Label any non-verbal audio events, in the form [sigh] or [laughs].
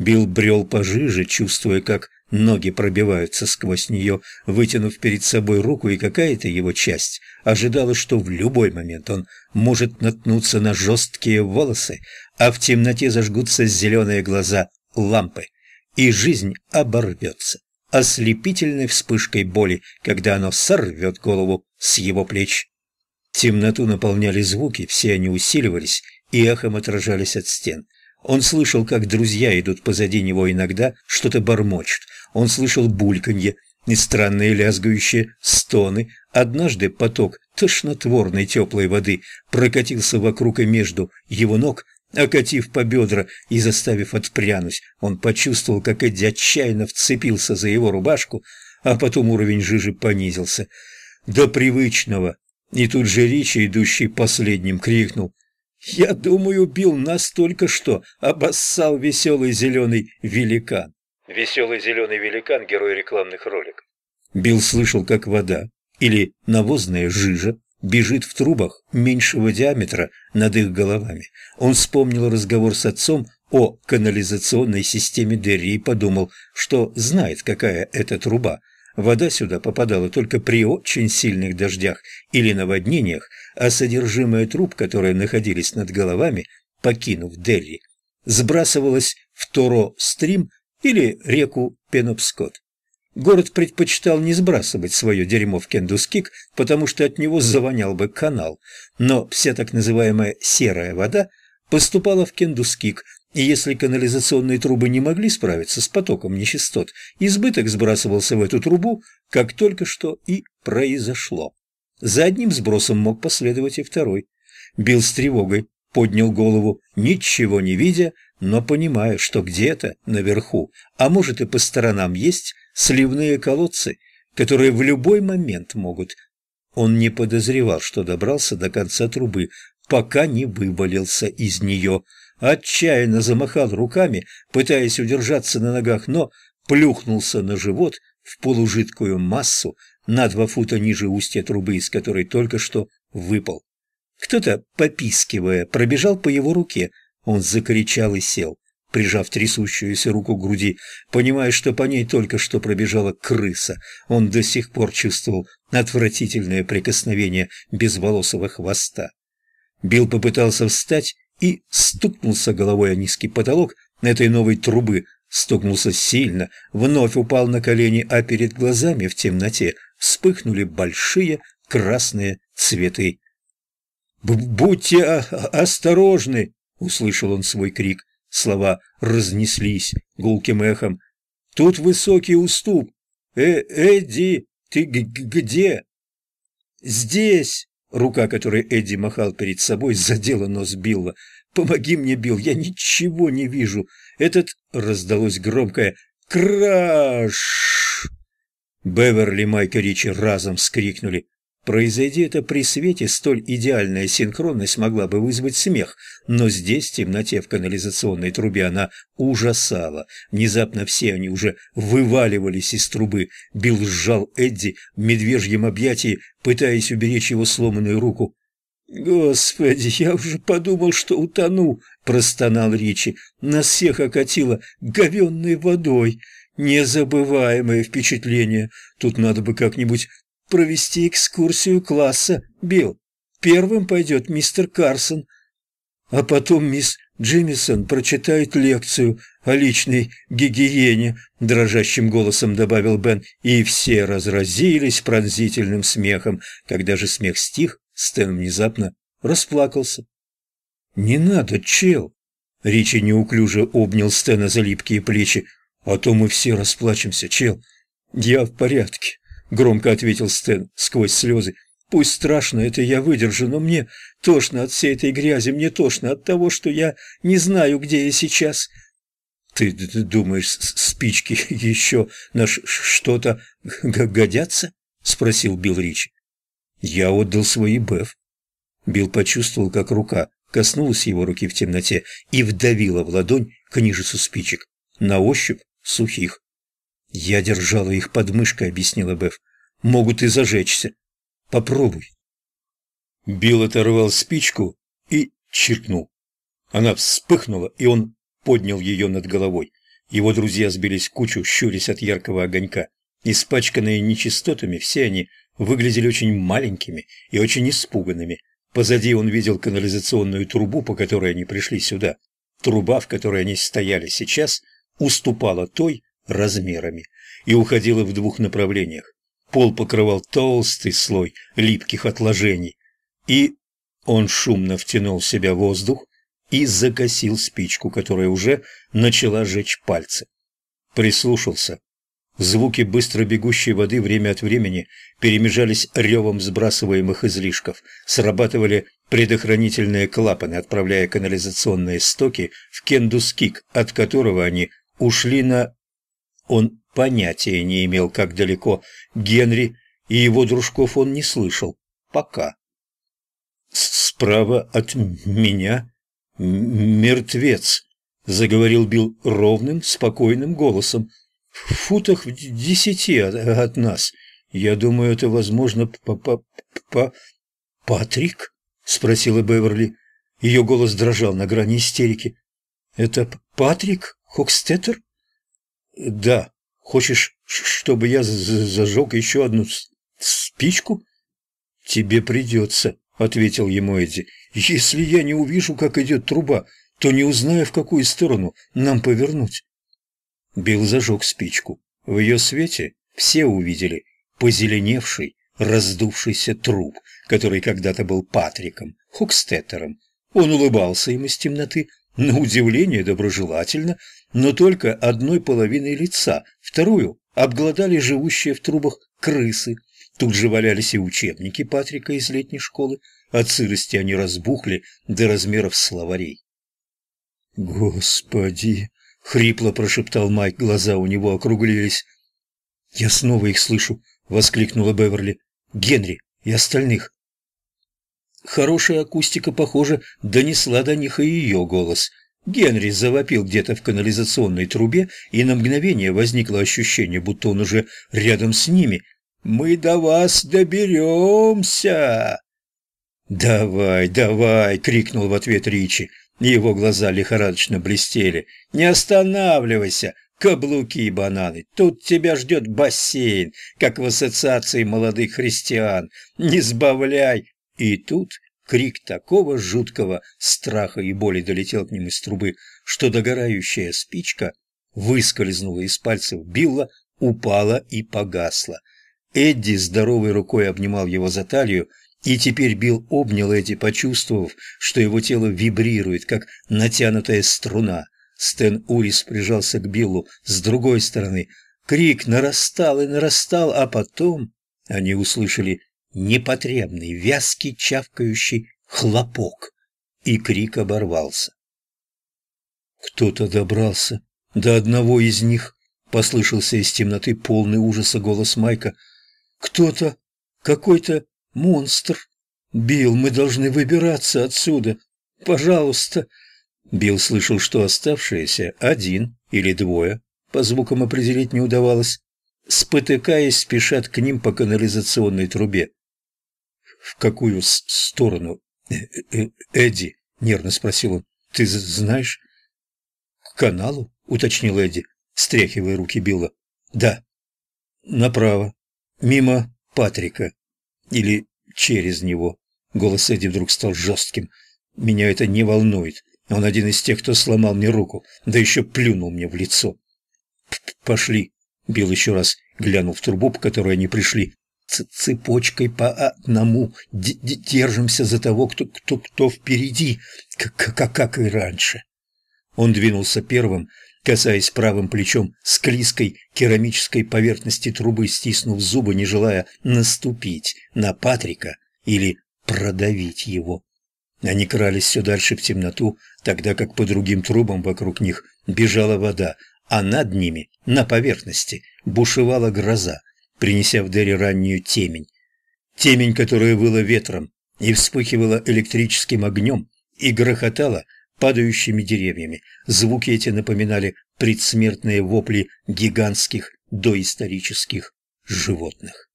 Билл брел пожиже, чувствуя, как ноги пробиваются сквозь нее, вытянув перед собой руку, и какая-то его часть ожидала, что в любой момент он может наткнуться на жесткие волосы, а в темноте зажгутся зеленые глаза лампы, и жизнь оборвется ослепительной вспышкой боли, когда оно сорвет голову с его плеч. Темноту наполняли звуки, все они усиливались и эхом отражались от стен. Он слышал, как друзья идут позади него иногда, что-то бормочут. Он слышал бульканье и странные лязгающие стоны. Однажды поток тошнотворной теплой воды прокатился вокруг и между его ног, окатив по бедра и заставив отпрянуть. Он почувствовал, как Эдди отчаянно вцепился за его рубашку, а потом уровень жижи понизился. До привычного. И тут же Ричи, идущий последним, крикнул я думаю, Билл настолько что обоссал веселый зеленый великан. Веселый зеленый великан – герой рекламных роликов. Билл слышал, как вода или навозная жижа бежит в трубах меньшего диаметра над их головами. Он вспомнил разговор с отцом о канализационной системе Дерри и подумал, что знает, какая это труба. Вода сюда попадала только при очень сильных дождях или наводнениях, а содержимое труб, которые находились над головами, покинув Дерри, сбрасывалось в Торо-стрим или реку Пенопскот. Город предпочитал не сбрасывать свое дерьмо в Кендускик, потому что от него завонял бы канал, но вся так называемая «серая вода» поступала в Кендускик, и если канализационные трубы не могли справиться с потоком нечистот, избыток сбрасывался в эту трубу, как только что и произошло. За одним сбросом мог последовать и второй. Бил с тревогой, поднял голову, ничего не видя, но понимая, что где-то наверху, а может и по сторонам есть сливные колодцы, которые в любой момент могут. Он не подозревал, что добрался до конца трубы, пока не вывалился из нее – отчаянно замахал руками, пытаясь удержаться на ногах, но плюхнулся на живот в полужидкую массу на два фута ниже устья трубы, из которой только что выпал. Кто-то, попискивая, пробежал по его руке. Он закричал и сел, прижав трясущуюся руку к груди, понимая, что по ней только что пробежала крыса. Он до сих пор чувствовал отвратительное прикосновение безволосого хвоста. Билл попытался встать и стукнулся головой о низкий потолок этой новой трубы, стукнулся сильно, вновь упал на колени, а перед глазами в темноте вспыхнули большие красные цветы. «Будьте осторожны!» — услышал он свой крик. Слова разнеслись гулким эхом. «Тут высокий уступ! Э Эдди, ты где?» «Здесь!» Рука, которой Эдди махал перед собой, задела нос Билла. «Помоги мне, Билл, я ничего не вижу!» Этот раздалось громкое «Краш!» Беверли, Майк и Ричи разом вскрикнули. Произойди это при свете, столь идеальная синхронность могла бы вызвать смех, но здесь, в темноте в канализационной трубе, она ужасала. Внезапно все они уже вываливались из трубы. Билл сжал Эдди в медвежьем объятии, пытаясь уберечь его сломанную руку. «Господи, я уже подумал, что утону!» – простонал Ричи. «Нас всех окатило говенной водой!» Незабываемое впечатление. Тут надо бы как-нибудь провести экскурсию класса, Билл. Первым пойдет мистер Карсон, а потом мисс Джимисон прочитает лекцию о личной гигиене, дрожащим голосом добавил Бен, и все разразились пронзительным смехом. Когда же смех стих, Стэн внезапно расплакался. «Не надо, чел!» Ричи неуклюже обнял Стэна за липкие плечи. «А то мы все расплачемся, чел!» «Я в порядке!» — громко ответил Стэн сквозь слезы. «Пусть страшно, это я выдержу, но мне тошно от всей этой грязи, мне тошно от того, что я не знаю, где я сейчас». «Ты, думаешь, спички [laughs] еще на что-то годятся?» — спросил Билл Ричи. «Я отдал свои Беф». Билл почувствовал, как рука коснулась его руки в темноте и вдавила в ладонь книжицу спичек, на ощупь сухих. «Я держала их под мышкой», — объяснила Беф. «Могут и зажечься. Попробуй». Билл оторвал спичку и чиркнул. Она вспыхнула, и он поднял ее над головой. Его друзья сбились в кучу, щурясь от яркого огонька. Испачканные нечистотами, все они выглядели очень маленькими и очень испуганными. Позади он видел канализационную трубу, по которой они пришли сюда. Труба, в которой они стояли сейчас, уступала той размерами и уходила в двух направлениях. Пол покрывал толстый слой липких отложений, и он шумно втянул в себя воздух и закосил спичку, которая уже начала жечь пальцы. Прислушался. Звуки быстро бегущей воды время от времени перемежались ревом сбрасываемых излишков, срабатывали предохранительные клапаны, отправляя канализационные стоки в Кендускик, от которого они ушли на... Он понятия не имел, как далеко Генри и его дружков он не слышал. Пока. «Справа от меня мертвец», — заговорил Билл ровным, спокойным голосом. «В футах в десяти от, от нас. Я думаю, это возможно по... Патрик?» — спросила Беверли. Ее голос дрожал на грани истерики. «Это Патрик Хокстеттер?» «Да. Хочешь, чтобы я зажег еще одну спичку?» «Тебе придется», — ответил ему Эдди. «Если я не увижу, как идет труба, то не узнаю, в какую сторону нам повернуть». Билл зажег спичку. В ее свете все увидели позеленевший, раздувшийся труп, который когда-то был Патриком, Хукстеттером. Он улыбался им из темноты, на удивление доброжелательно, но только одной половиной лица, вторую обглодали живущие в трубах крысы. Тут же валялись и учебники Патрика из летней школы, от сырости они разбухли до размеров словарей. «Господи!» — хрипло прошептал Майк, глаза у него округлились. «Я снова их слышу!» — воскликнула Беверли. «Генри и остальных!» Хорошая акустика, похоже, донесла до них и ее голос. Генри завопил где-то в канализационной трубе, и на мгновение возникло ощущение, будто он уже рядом с ними. «Мы до вас доберемся!» «Давай, давай!» — крикнул в ответ Ричи. Его глаза лихорадочно блестели. «Не останавливайся! Каблуки и бананы! Тут тебя ждет бассейн, как в ассоциации молодых христиан! Не сбавляй и тут крик такого жуткого страха и боли долетел к ним из трубы, что догорающая спичка выскользнула из пальцев Билла, упала и погасла. Эдди здоровой рукой обнимал его за талию, и теперь Билл обнял Эдди, почувствовав, что его тело вибрирует, как натянутая струна. Стэн Урис прижался к Биллу с другой стороны. Крик нарастал и нарастал, а потом они услышали непотребный, вязкий, чавкающий хлопок, и крик оборвался. Кто-то добрался до одного из них, послышался из темноты полный ужаса голос Майка. Кто-то, какой-то монстр. Билл, мы должны выбираться отсюда. Пожалуйста. Билл слышал, что оставшиеся один или двое, по звукам определить не удавалось, спотыкаясь, спешат к ним по канализационной трубе. «В какую сторону?» э, э, «Эдди», — нервно спросил он, — «ты знаешь?» «К каналу?» — уточнил Эдди, стряхивая руки Билла. «Да». «Направо. Мимо Патрика. Или через него». Голос Эдди вдруг стал жестким. «Меня это не волнует. Он один из тех, кто сломал мне руку, да еще плюнул мне в лицо». «Пошли», — Билл еще раз глянул в трубу, по которой они пришли цепочкой по одному держимся за того, кто, кто, кто впереди, как, как, как и раньше. Он двинулся первым, касаясь правым плечом склизкой керамической поверхности трубы, стиснув зубы, не желая наступить на Патрика или продавить его. Они крались все дальше в темноту, тогда как по другим трубам вокруг них бежала вода, а над ними, на поверхности, бушевала гроза, принеся в Дерри раннюю темень. Темень, которая выла ветром и вспыхивала электрическим огнем и грохотала падающими деревьями. Звуки эти напоминали предсмертные вопли гигантских доисторических животных.